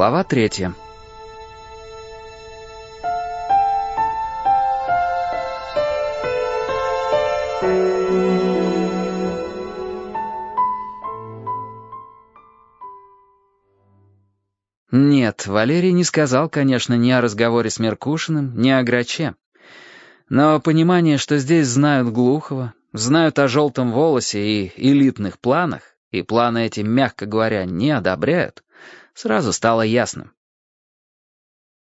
Глава третья. Нет, Валерий не сказал, конечно, ни о разговоре с Меркушиным, ни о Граче. Но понимание, что здесь знают Глухова, знают о желтом волосе и элитных планах, и планы эти, мягко говоря, не одобряют, сразу стало ясным.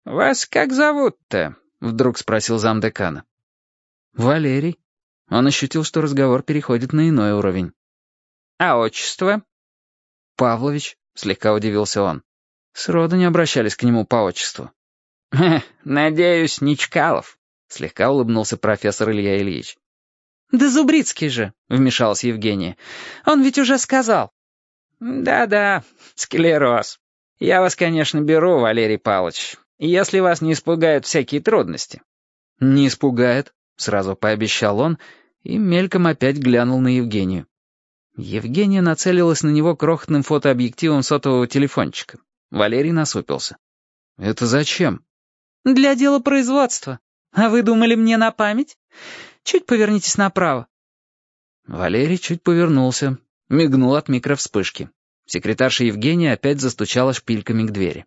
«Вас как зовут-то?» — вдруг спросил замдекана. «Валерий». Он ощутил, что разговор переходит на иной уровень. «А отчество?» «Павлович», — слегка удивился он. Сроду не обращались к нему по отчеству. «Надеюсь, не Чкалов», — слегка улыбнулся профессор Илья Ильич. «Да Зубрицкий же», — вмешалась Евгения. «Он ведь уже сказал». «Да-да, склероз. Я вас, конечно, беру, Валерий Павлович, если вас не испугают всякие трудности». «Не испугает», — сразу пообещал он, и мельком опять глянул на Евгению. Евгения нацелилась на него крохотным фотообъективом сотового телефончика. Валерий насупился. «Это зачем?» «Для дела производства. А вы думали мне на память? Чуть повернитесь направо». Валерий чуть повернулся, мигнул от микровспышки. Секретарша Евгения опять застучала шпильками к двери.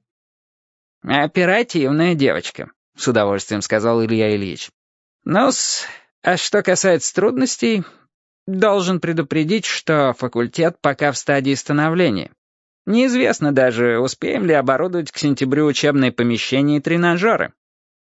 «Оперативная девочка», — с удовольствием сказал Илья Ильич. «Ну-с, а что касается трудностей, должен предупредить, что факультет пока в стадии становления. Неизвестно даже, успеем ли оборудовать к сентябрю учебные помещения и тренажеры.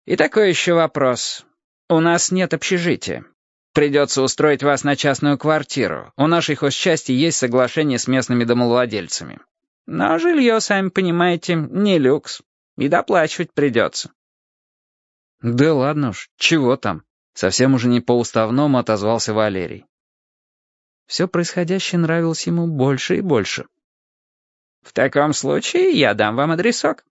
И такой еще вопрос. У нас нет общежития. Придется устроить вас на частную квартиру. У нашей хозчасти есть соглашение с местными домовладельцами. Но жилье, сами понимаете, не люкс. И доплачивать придется. Да ладно уж, чего там? Совсем уже не по-уставному отозвался Валерий. Все происходящее нравилось ему больше и больше. «В таком случае я дам вам адресок».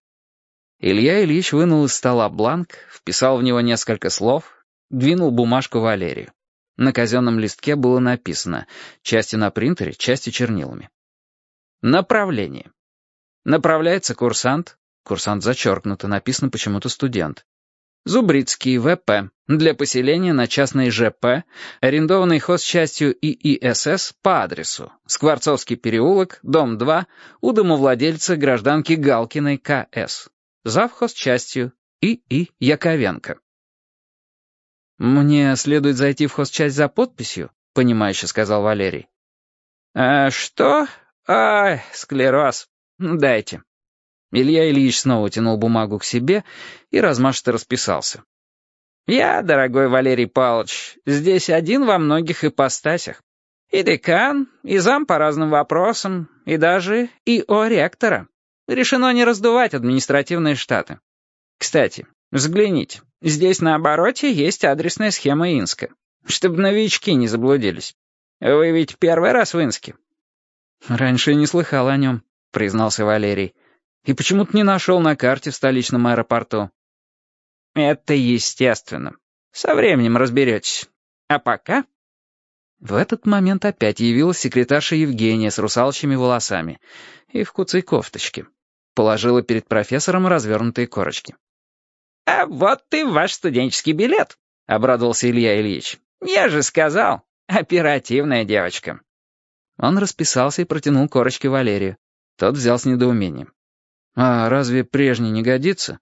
Илья Ильич вынул из стола бланк, вписал в него несколько слов, двинул бумажку Валерию. На казенном листке было написано, части на принтере, части чернилами. Направление. Направляется курсант, курсант зачеркнуто, написано почему-то студент. Зубрицкий, ВП, для поселения на частной ЖП, арендованный хозчастью ИИСС по адресу Скворцовский переулок, дом 2, у домовладельца гражданки Галкиной КС. Зав хозчастью ИИ Яковенко. «Мне следует зайти в хозчасть за подписью?» — понимающе сказал Валерий. «А что? Ай, склероз. Дайте». Илья Ильич снова тянул бумагу к себе и размашисто расписался. «Я, дорогой Валерий Павлович, здесь один во многих ипостасях. И декан, и зам по разным вопросам, и даже и о ректора. Решено не раздувать административные штаты. Кстати, взгляните, здесь на обороте есть адресная схема Инска, чтобы новички не заблудились. Вы ведь первый раз в Инске?» «Раньше не слыхал о нем», — признался Валерий. И почему-то не нашел на карте в столичном аэропорту. Это естественно. Со временем разберетесь. А пока... В этот момент опять явилась секретарша Евгения с русалочьими волосами и в куцей кофточке. Положила перед профессором развернутые корочки. «А вот и ваш студенческий билет», — обрадовался Илья Ильич. «Я же сказал, оперативная девочка». Он расписался и протянул корочки Валерию. Тот взял с недоумением. «А разве прежний не годится?»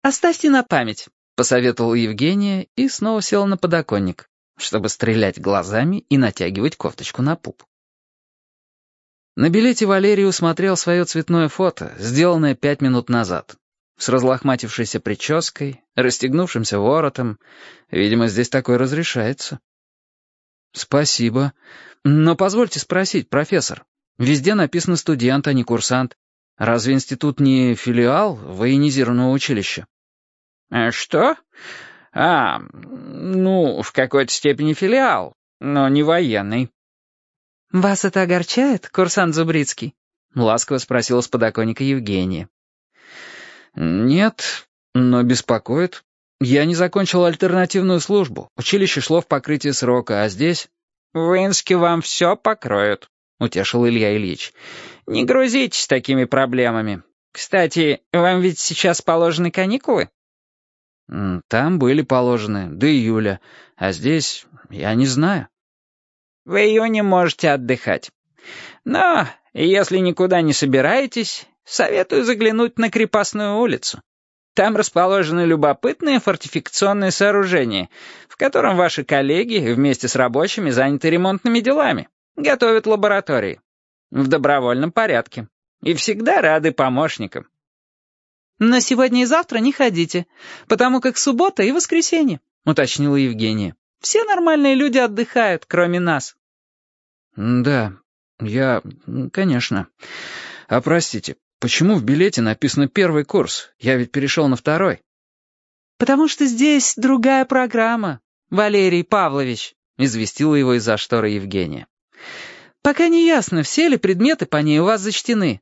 «Оставьте на память», — посоветовал Евгения и снова села на подоконник, чтобы стрелять глазами и натягивать кофточку на пуп. На билете Валерий усмотрел свое цветное фото, сделанное пять минут назад. С разлохматившейся прической, расстегнувшимся воротом. Видимо, здесь такое разрешается. «Спасибо. Но позвольте спросить, профессор. Везде написано студент, а не курсант. Разве институт не филиал военизированного училища? А что? А, ну, в какой-то степени филиал, но не военный. «Вас это огорчает, курсант Зубрицкий?» — ласково спросила с подоконника Евгения. «Нет, но беспокоит. Я не закончил альтернативную службу. Училище шло в покрытие срока, а здесь...» «В Инске вам все покроют», — утешил Илья Ильич. «Не грузитесь такими проблемами. Кстати, вам ведь сейчас положены каникулы? Там были положены, до июля, а здесь я не знаю. В июне можете отдыхать. Но если никуда не собираетесь, советую заглянуть на крепостную улицу. Там расположены любопытные фортификационные сооружения, в котором ваши коллеги вместе с рабочими заняты ремонтными делами, готовят лаборатории. В добровольном порядке. И всегда рады помощникам. «Но сегодня и завтра не ходите, потому как суббота и воскресенье», — уточнила Евгения. «Все нормальные люди отдыхают, кроме нас». «Да, я... конечно. А простите, почему в билете написано первый курс? Я ведь перешел на второй». «Потому что здесь другая программа, Валерий Павлович», — известила его из-за шторы Евгения. «Пока не ясно, все ли предметы по ней у вас зачтены.